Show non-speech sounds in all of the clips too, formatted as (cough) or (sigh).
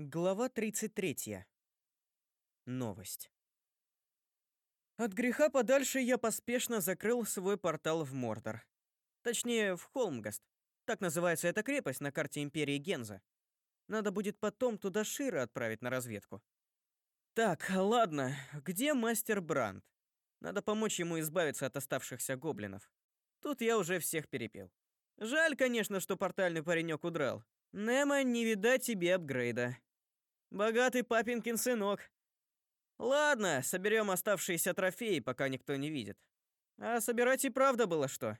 Глава 33. Новость. От греха подальше я поспешно закрыл свой портал в Мордор. Точнее, в Холмгаст. Так называется эта крепость на карте империи Генза. Надо будет потом туда Шира отправить на разведку. Так, ладно, где мастер Бранд? Надо помочь ему избавиться от оставшихся гоблинов. Тут я уже всех перепел. Жаль, конечно, что портальный паренек удрал. Немо, не видать тебе апгрейда. Богатый папинкин сынок. Ладно, соберем оставшиеся трофеи, пока никто не видит. А собирать и правда было что.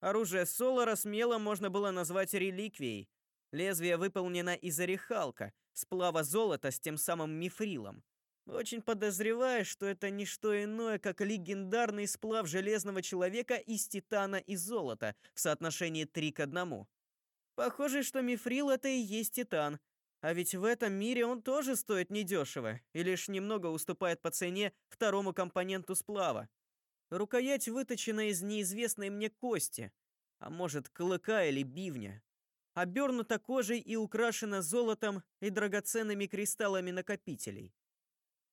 Оружие Солара смело можно было назвать реликвией. Лезвие выполнено из орехалка, сплава золота с тем самым мифрилом. Очень подозреваю, что это не что иное, как легендарный сплав железного человека из титана и золота в соотношении 3 к 1. Похоже, что мифрил это и есть титан, а ведь в этом мире он тоже стоит недешево и лишь немного уступает по цене второму компоненту сплава. Рукоять выточена из неизвестной мне кости, а может, клыка или бивня. Обернута кожей и украшена золотом и драгоценными кристаллами накопителей.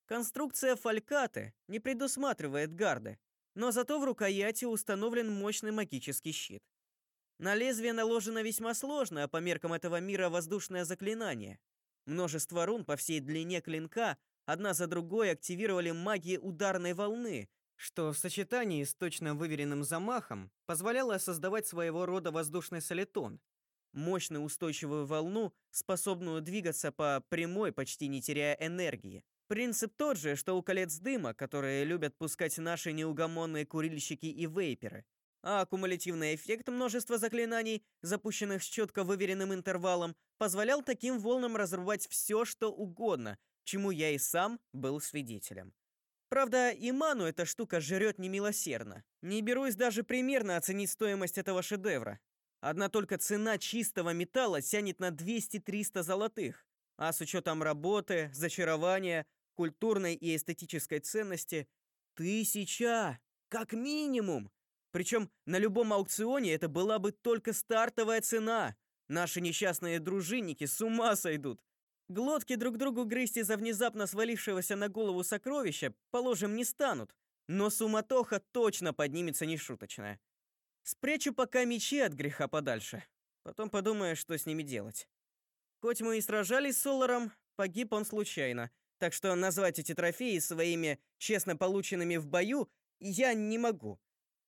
Конструкция фалькаты не предусматривает гарды, но зато в рукояти установлен мощный магический щит. На лезвие наложено весьма сложное по меркам этого мира воздушное заклинание. Множество рун по всей длине клинка одна за другой активировали магии ударной волны, что в сочетании с точно выверенным замахом позволяло создавать своего рода воздушный солитон, мощную устойчивую волну, способную двигаться по прямой, почти не теряя энергии. Принцип тот же, что у колец дыма, которые любят пускать наши неугомонные курильщики и вейперы а кумулятивный эффект множества заклинаний, запущенных с четко выверенным интервалом, позволял таким волнам разрубать все, что угодно, чему я и сам был свидетелем. Правда, и ману эта штука жрет немилосердно. Не берусь даже примерно оценить стоимость этого шедевра. Одна только цена чистого металла тянет на 200-300 золотых, а с учетом работы, зачарования, культурной и эстетической ценности тысяча, как минимум. Причем на любом аукционе это была бы только стартовая цена. Наши несчастные дружинники с ума сойдут. Глотки друг другу грызть из-за внезапно свалившегося на голову сокровища, положим, не станут. Но суматоха точно поднимется нешуточная. Спрячу пока мечи от греха подальше. Потом подумаю, что с ними делать. Хоть мы и сражались с Соларом, погиб он случайно. Так что назвать эти трофеи своими честно полученными в бою я не могу.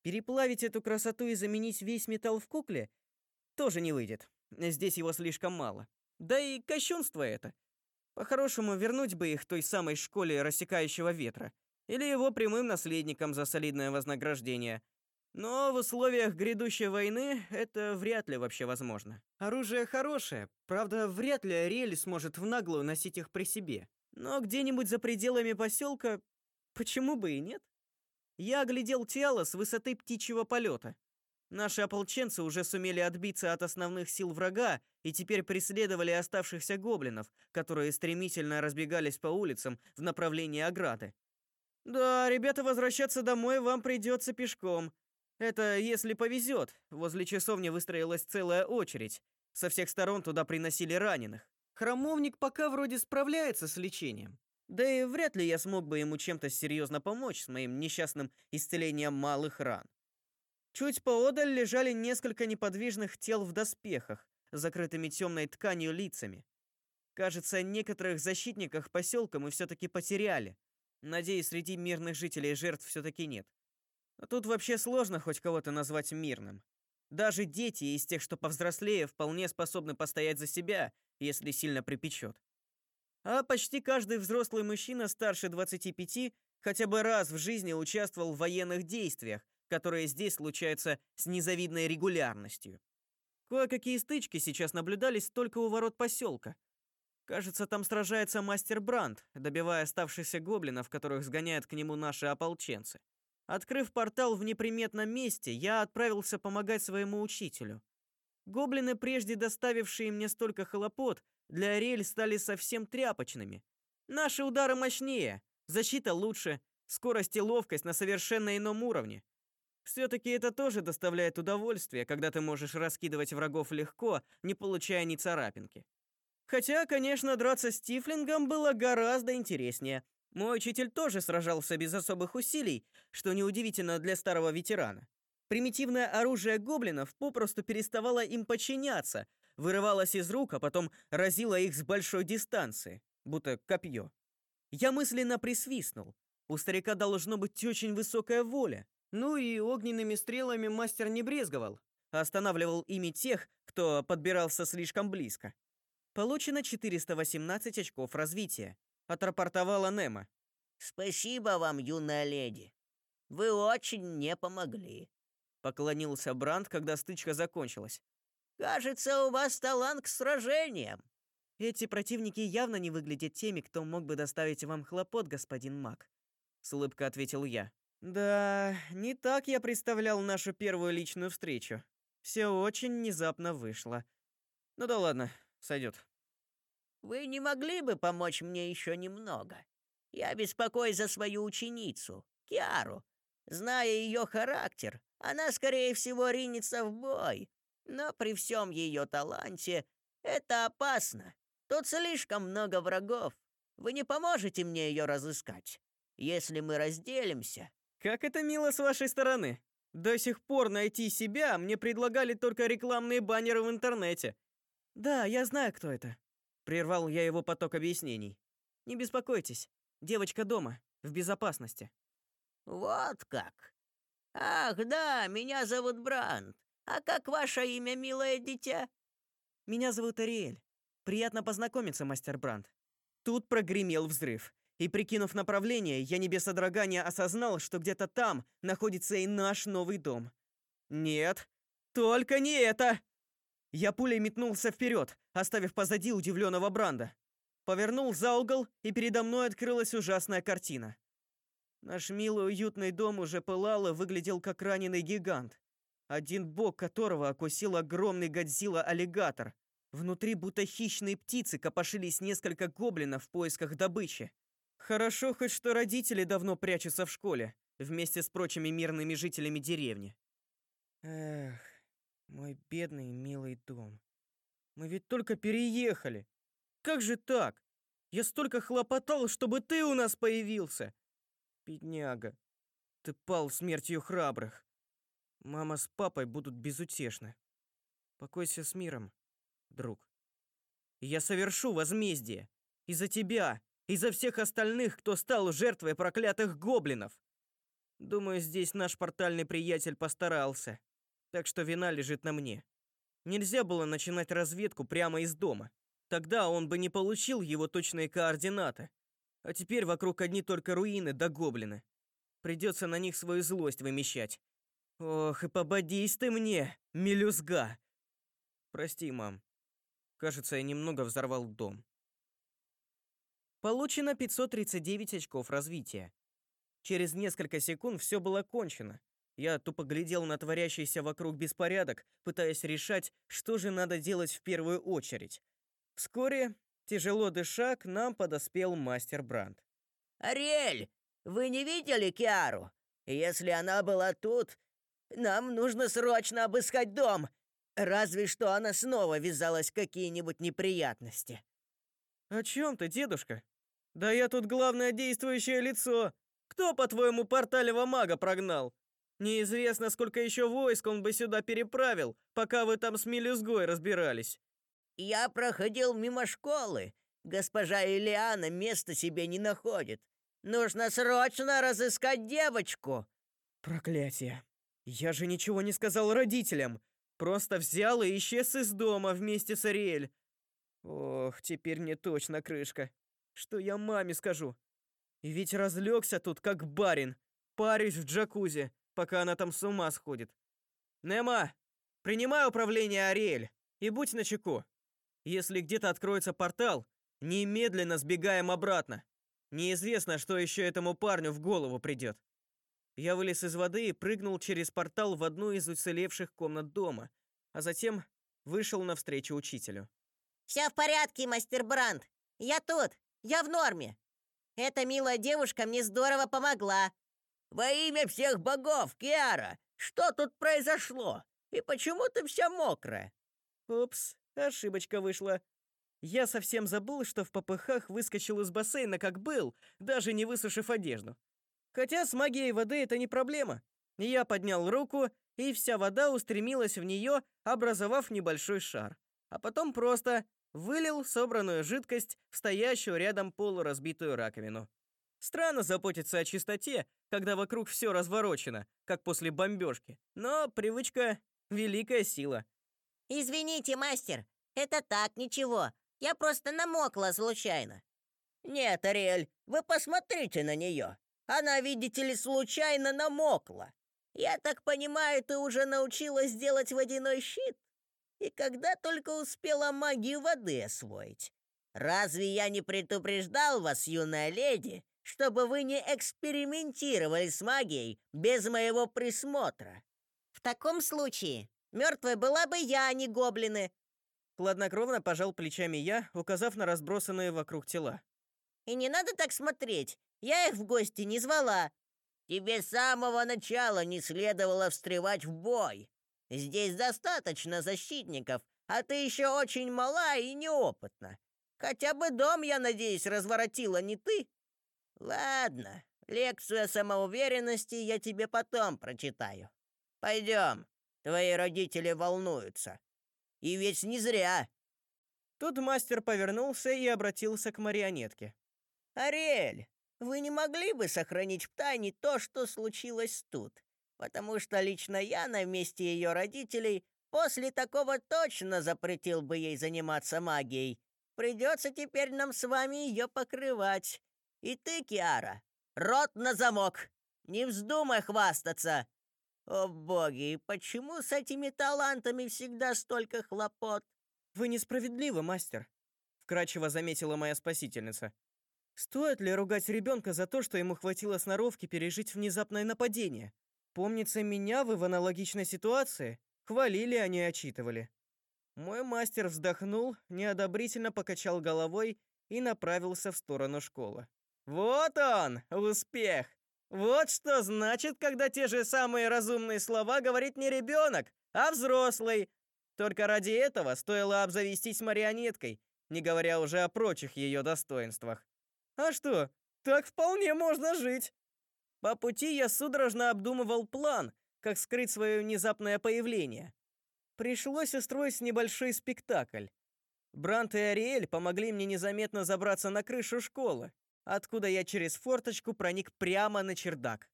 Переплавить эту красоту и заменить весь металл в кукле тоже не выйдет. Здесь его слишком мало. Да и кощунство это. По-хорошему вернуть бы их той самой школе рассекающего ветра или его прямым наследникам за солидное вознаграждение. Но в условиях грядущей войны это вряд ли вообще возможно. Оружие хорошее, правда, вряд ли Ариэль сможет в наглую носить их при себе. Но где-нибудь за пределами поселка почему бы и нет? Я оглядел тело с высоты птичьего полета. Наши ополченцы уже сумели отбиться от основных сил врага и теперь преследовали оставшихся гоблинов, которые стремительно разбегались по улицам в направлении ограды. Да, ребята, возвращаться домой вам придется пешком. Это если повезет. Возле часовни выстроилась целая очередь. Со всех сторон туда приносили раненых. Храмовник пока вроде справляется с лечением. Да и вряд ли я смог бы ему чем-то серьезно помочь с моим несчастным исцелением малых ран. Чуть поодаль лежали несколько неподвижных тел в доспехах, закрытыми темной тканью лицами. Кажется, некоторых защитников поселка мы все таки потеряли. Надеюсь, среди мирных жителей жертв все таки нет. А тут вообще сложно хоть кого-то назвать мирным. Даже дети из тех, что повзрослее, вполне способны постоять за себя, если сильно припечет. А почти каждый взрослый мужчина старше 25 хотя бы раз в жизни участвовал в военных действиях, которые здесь случаются с незавидной регулярностью. Кое-какие стычки сейчас наблюдались только у ворот поселка. Кажется, там сражается мастер Бранд, добивая оставшихся гоблинов, которых сгоняют к нему наши ополченцы. Открыв портал в неприметном месте, я отправился помогать своему учителю. Гоблины, прежде доставившие мне столько хлопот, для Ариэль стали совсем тряпочными. Наши удары мощнее, защита лучше, скорость и ловкость на совершенно ином уровне. все таки это тоже доставляет удовольствие, когда ты можешь раскидывать врагов легко, не получая ни царапинки. Хотя, конечно, драться с Тифлингом было гораздо интереснее. Мой учитель тоже сражался без особых усилий, что неудивительно для старого ветерана. Примитивное оружие гоблинов попросту переставало им подчиняться, вырывалось из рук, а потом разило их с большой дистанции, будто копье. Я мысленно присвистнул. У старика должно быть очень высокая воля. Ну и огненными стрелами мастер не брезговал, останавливал ими тех, кто подбирался слишком близко. Получено 418 очков развития, отрапортовала Нема. Спасибо вам, юная леди. Вы очень мне помогли. Поклонился Бранд, когда стычка закончилась. Кажется, у вас талант к сражениям. Эти противники явно не выглядят теми, кто мог бы доставить вам хлопот, господин Мак, с улыбкой ответил я. Да, не так я представлял нашу первую личную встречу. Все очень внезапно вышло. Ну да ладно, сойдет. Вы не могли бы помочь мне еще немного? Я беспокоюсь за свою ученицу, Киару. Зная ее характер, она, скорее всего, ринется в бой. Но при всем ее таланте это опасно. Тут слишком много врагов. Вы не поможете мне ее разыскать. Если мы разделимся, как это мило с вашей стороны. До сих пор найти себя мне предлагали только рекламные баннеры в интернете. Да, я знаю, кто это. Прервал я его поток объяснений. Не беспокойтесь, девочка дома, в безопасности. Вот как. Ах, да, меня зовут Бранд. А как ваше имя, милое дитя? Меня зовут Ариэль. Приятно познакомиться, мастер Бранд. Тут прогремел взрыв. И прикинув направление, я не без содрогания осознал, что где-то там находится и наш новый дом. Нет, только не это. Я пулей метнулся вперед, оставив позади удивленного Бранда. Повернул за угол, и передо мной открылась ужасная картина. Наш милый уютный дом уже пылал и выглядел как раненый гигант, один бок которого окусил огромный Годзилла-аллигатор. Внутри будто хищные птицы копошились несколько гоблинов в поисках добычи. Хорошо хоть что родители давно прячутся в школе, вместе с прочими мирными жителями деревни. Эх, мой бедный милый дом. Мы ведь только переехали. Как же так? Я столько хлопотал, чтобы ты у нас появился. Бедняга, ты пал смертью храбрых. Мама с папой будут безутешны. Покойся с миром, друг. Я совершу возмездие. Из-за тебя, из-за всех остальных, кто стал жертвой проклятых гоблинов. Думаю, здесь наш портальный приятель постарался. Так что вина лежит на мне. Нельзя было начинать разведку прямо из дома. Тогда он бы не получил его точные координаты. А теперь вокруг одни только руины да гоблины. Придется на них свою злость вымещать. Ох, и пободись ты мне, мелюзга. Прости, мам. Кажется, я немного взорвал дом. Получено 539 очков развития. Через несколько секунд все было кончено. Я тупо глядел на творящийся вокруг беспорядок, пытаясь решать, что же надо делать в первую очередь. Вскоре, тяжело дыша, к нам подоспел мастер Бранд. «Ариэль, вы не видели Киару? Если она была тут, нам нужно срочно обыскать дом. Разве что она снова ввязалась в какие-нибудь неприятности». «О чем ты, дедушка?» Да я тут главное действующее лицо. Кто, по-твоему, порталева мага прогнал? Неизвестно, сколько еще войск он бы сюда переправил, пока вы там с мелюзгой разбирались. Я проходил мимо школы. Госпожа Ильяна места себе не находит. Нужно срочно разыскать девочку. Проклятие. Я же ничего не сказал родителям. Просто взял и исчез из дома вместе с Ариэль. Ох, теперь мне точно крышка. Что я маме скажу? Ведь разлегся тут как барин, парюсь в джакузи, пока она там с ума сходит. Нема, принимай управление Ариэль и будь начеку. Если где-то откроется портал, немедленно сбегаем обратно. Неизвестно, что еще этому парню в голову придет. Я вылез из воды и прыгнул через портал в одну из уцелевших комнат дома, а затем вышел навстречу учителю. «Все в порядке, мастер Бранд. Я тут. Я в норме. Эта милая девушка мне здорово помогла. Во имя всех богов, Киара, что тут произошло? И почему ты вся мокрая? Упс, ошибочка вышла. Я совсем забыл, что в попыхах выскочил из бассейна как был, даже не высушив одежду. Хотя с магией воды это не проблема. Я поднял руку, и вся вода устремилась в нее, образовав небольшой шар. А потом просто вылил собранную жидкость в стоящую рядом полуразбитую раковину. Странно заботиться о чистоте, когда вокруг все разворочено, как после бомбежки. Но привычка великая сила. Извините, мастер, это так ничего. Я просто намокла случайно. Нет, Ариэль, вы посмотрите на нее. Она, видите ли, случайно намокла. Я так понимаю, ты уже научилась делать водяной щит? И когда только успела магию воды освоить? Разве я не предупреждал вас, юная леди, чтобы вы не экспериментировали с магией без моего присмотра? В таком случае мертвой была бы я, а не гоблины. Хладнокровно пожал плечами я, указав на разбросанные вокруг тела. И не надо так смотреть. Я их в гости не звала. Тебе с самого начала не следовало встревать в бой. Здесь достаточно защитников, а ты еще очень мала и неопытна. Хотя бы дом, я надеюсь, разворотила не ты. Ладно, лекцию о самоуверенности я тебе потом прочитаю. Пойдем, твои родители волнуются. И ведь не зря. Тут мастер повернулся и обратился к марионетке. «Ариэль, вы не могли бы сохранить в тайне то, что случилось тут? Потому что лично я на месте ее родителей после такого точно запретил бы ей заниматься магией. Придется теперь нам с вами ее покрывать. И ты, Киара, рот на замок. Не вздумай хвастаться. О боги, почему с этими талантами всегда столько хлопот? Вы несправедливы, мастер, вкрадчиво заметила моя спасительница. Стоит ли ругать ребенка за то, что ему хватило сноровки пережить внезапное нападение? Помнится, меня вы в аналогичной ситуации хвалили, а не отчитывали. Мой мастер вздохнул, неодобрительно покачал головой и направился в сторону школы. Вот он, успех. Вот что значит, когда те же самые разумные слова говорит не ребенок, а взрослый. Только ради этого стоило обзавестись марионеткой, не говоря уже о прочих ее достоинствах. А что? Так вполне можно жить. По пути я судорожно обдумывал план, как скрыть свое внезапное появление. Пришлось устроить небольшой спектакль. Брант и Ариэль помогли мне незаметно забраться на крышу школы, откуда я через форточку проник прямо на чердак.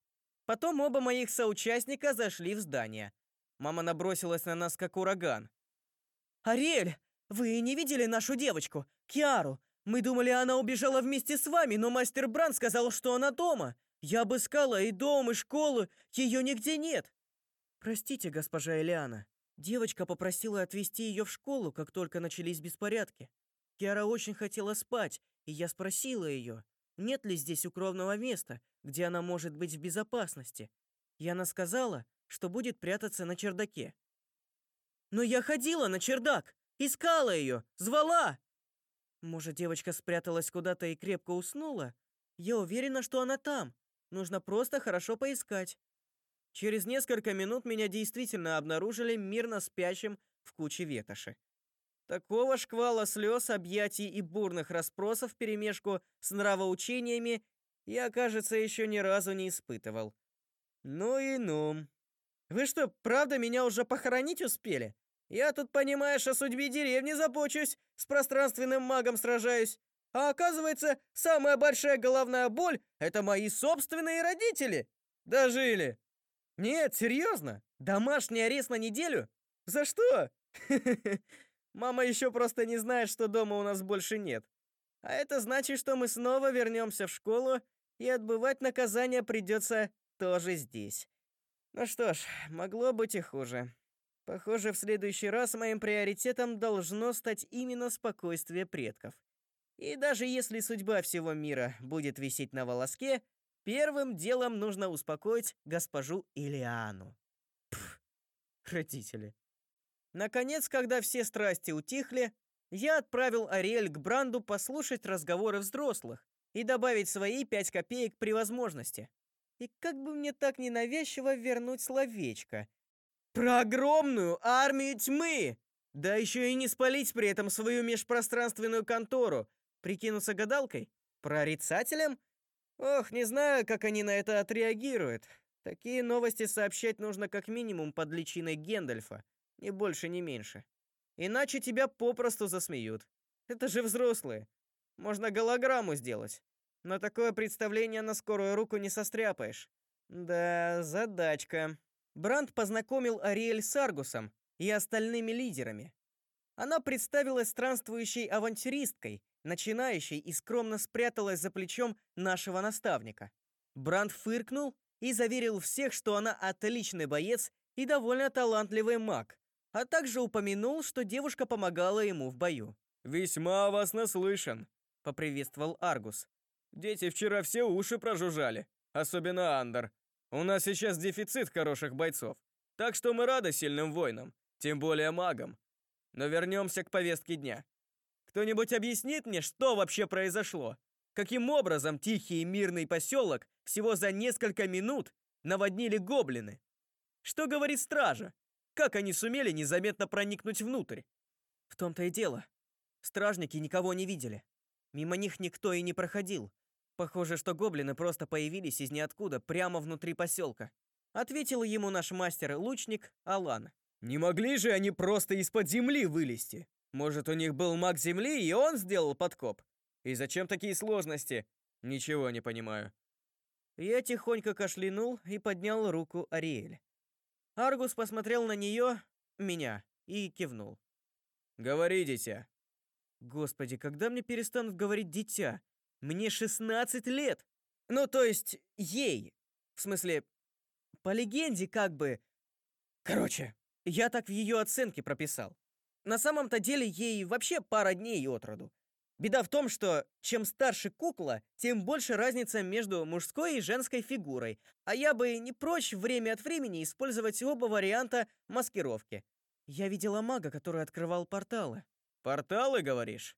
Потом оба моих соучастника зашли в здание. Мама набросилась на нас как ураган. «Ариэль, вы не видели нашу девочку, Киару? Мы думали, она убежала вместе с вами, но мастер Бран сказал, что она дома. Я обыскала и дом, и школу, ее нигде нет. Простите, госпожа Элиана. Девочка попросила отвезти ее в школу, как только начались беспорядки. Киара очень хотела спать, и я спросила ее, нет ли здесь укромного места, где она может быть в безопасности. И она сказала, что будет прятаться на чердаке. Но я ходила на чердак, искала ее, звала. Может, девочка спряталась куда-то и крепко уснула? Я уверена, что она там. Нужно просто хорошо поискать. Через несколько минут меня действительно обнаружили мирно спящим в куче ветоши. Такого шквала слез, объятий и бурных расспросов вперемешку с нравоучениями я, кажется, еще ни разу не испытывал. Ну и ну. Вы что, правда меня уже похоронить успели? Я тут, понимаешь, о судьбе деревни забочусь, с пространственным магом сражаюсь. А оказывается, самая большая головная боль — это мои собственные родители. Дожили. Нет, серьезно? Домашний арест на неделю? За что? (laughs) Мама еще просто не знает, что дома у нас больше нет. А это значит, что мы снова вернемся в школу, и отбывать наказание придется тоже здесь. Ну что ж, могло быть и хуже. Похоже, в следующий раз моим приоритетом должно стать именно спокойствие предков. И даже если судьба всего мира будет висеть на волоске, первым делом нужно успокоить госпожу Илиану. Пф, родители. Наконец, когда все страсти утихли, я отправил Ариэль к Бранду послушать разговоры взрослых и добавить свои пять копеек при возможности. И как бы мне так ненавязчиво вернуть словечко, про огромную армию тьмы. Да еще и не спалить при этом свою межпространственную контору. Прикинуться гадалкой? Прорицателем? Ох, не знаю, как они на это отреагируют. Такие новости сообщать нужно как минимум под личиной Гендальфа, ни больше, ни меньше. Иначе тебя попросту засмеют. Это же взрослые. Можно голограмму сделать. Но такое представление на скорую руку не состряпаешь. Да, задачка. Бранд познакомил Ариэль с Аргусом и остальными лидерами. Она представилась странствующей авантюристкой, начинающей и скромно спряталась за плечом нашего наставника. Бранд фыркнул и заверил всех, что она отличный боец и довольно талантливый маг, а также упомянул, что девушка помогала ему в бою. «Весьма вас наслышан», — поприветствовал Аргус. «Дети вчера все уши прожужжали, особенно Андер. У нас сейчас дефицит хороших бойцов, так что мы рады сильным воинам, тем более магам. Но вернемся к повестке дня. Кто-нибудь объяснит мне, что вообще произошло? Каким образом тихий и мирный поселок всего за несколько минут наводнили гоблины? Что говорит стража? Как они сумели незаметно проникнуть внутрь? В том-то и дело. Стражники никого не видели. Мимо них никто и не проходил. Похоже, что гоблины просто появились из ниоткуда прямо внутри поселка. Ответил ему наш мастер-лучник Алан. Не могли же они просто из-под земли вылезти? Может, у них был маг земли, и он сделал подкоп? И зачем такие сложности? Ничего не понимаю. Я тихонько кашлянул и поднял руку Ариэль. Аргус посмотрел на нее, меня, и кивнул. «Говори, дитя». Господи, когда мне перестанут говорить «дитя»? Мне 16 лет! Ну, то есть, ей. В смысле, по легенде, как бы... Короче, я так в ее оценке прописал. На самом-то деле ей вообще пара дней от роду. Беда в том, что чем старше кукла, тем больше разница между мужской и женской фигурой, а я бы не прочь время от времени использовать оба варианта маскировки. Я видела мага, который открывал порталы. Порталы, говоришь?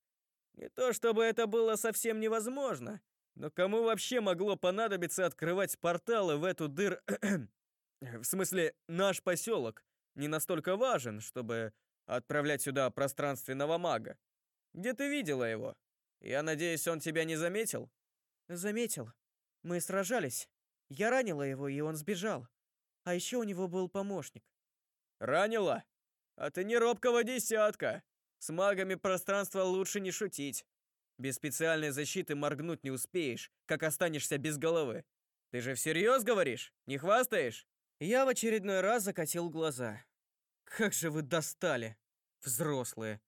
Не то чтобы это было совсем невозможно, но кому вообще могло понадобиться открывать порталы в эту дыр... (clears throat) в смысле, наш поселок не настолько важен, чтобы отправлять сюда пространственного мага. Где ты видела его? Я надеюсь, он тебя не заметил? Заметил. Мы сражались. Я ранила его, и он сбежал. А еще у него был помощник. Ранила? А ты не робкого десятка. С магами пространства лучше не шутить. Без специальной защиты моргнуть не успеешь, как останешься без головы. Ты же всерьез говоришь? Не хвастаешь? Я в очередной раз закатил глаза. Как же вы достали, взрослые.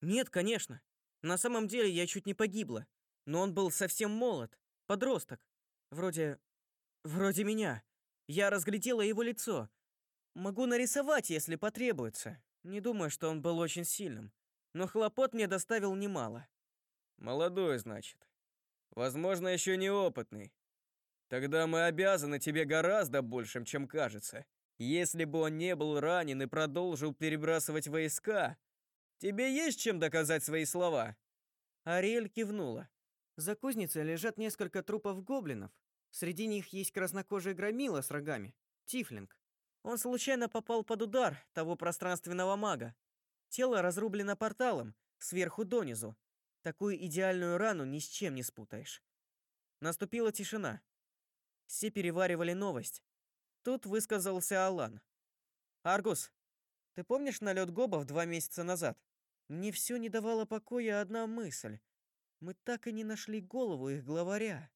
Нет, конечно. На самом деле я чуть не погибла. Но он был совсем молод, подросток. Вроде... вроде меня. Я разглядела его лицо. Могу нарисовать, если потребуется. Не думаю, что он был очень сильным. Но хлопот мне доставил немало. Молодой, значит. Возможно, еще неопытный. Тогда мы обязаны тебе гораздо большим, чем кажется. Если бы он не был ранен и продолжил перебрасывать войска, Тебе есть чем доказать свои слова?» Ариэль кивнула. За кузницей лежат несколько трупов гоблинов. Среди них есть краснокожий громила с рогами, Тифлинг. Он случайно попал под удар того пространственного мага. Тело разрублено порталом, сверху донизу. Такую идеальную рану ни с чем не спутаешь. Наступила тишина. Все переваривали новость. Тут высказался Алан. «Аргус, ты помнишь налет гобов два месяца назад?» Мне все не давало покоя одна мысль. Мы так и не нашли голову их главаря.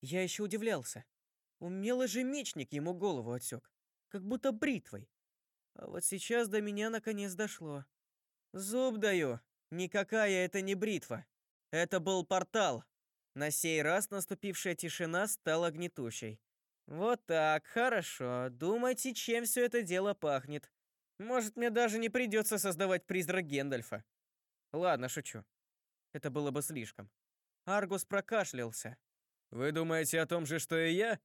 Я еще удивлялся. Умелый же мечник ему голову отсек, как будто бритвой. А вот сейчас до меня наконец дошло. Зуб даю, никакая это не бритва. Это был портал. На сей раз наступившая тишина стала гнетущей. Вот так, хорошо. Думайте, чем все это дело пахнет. Может, мне даже не придется создавать призрак Гендальфа. Ладно, шучу. Это было бы слишком. Аргус прокашлялся. Вы думаете о том же, что и я?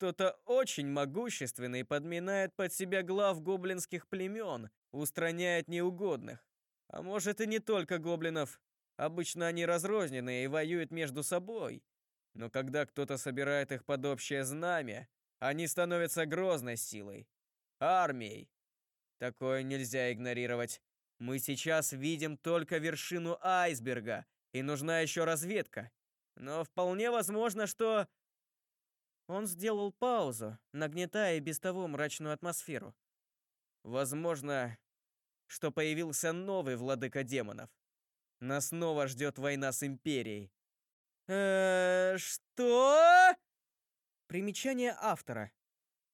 Кто-то очень могущественный подминает под себя глав гоблинских племен, устраняет неугодных. А может и не только гоблинов. Обычно они разрозненные и воюют между собой. Но когда кто-то собирает их под общее знамя, они становятся грозной силой. Армией. Такое нельзя игнорировать. Мы сейчас видим только вершину айсберга, и нужна еще разведка. Но вполне возможно, что Он сделал паузу, нагнетая без того мрачную атмосферу. Возможно, что появился новый владыка демонов. Нас снова ждет война с Империей. Э, что? Примечание автора.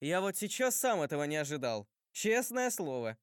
Я вот сейчас сам этого не ожидал. Честное слово.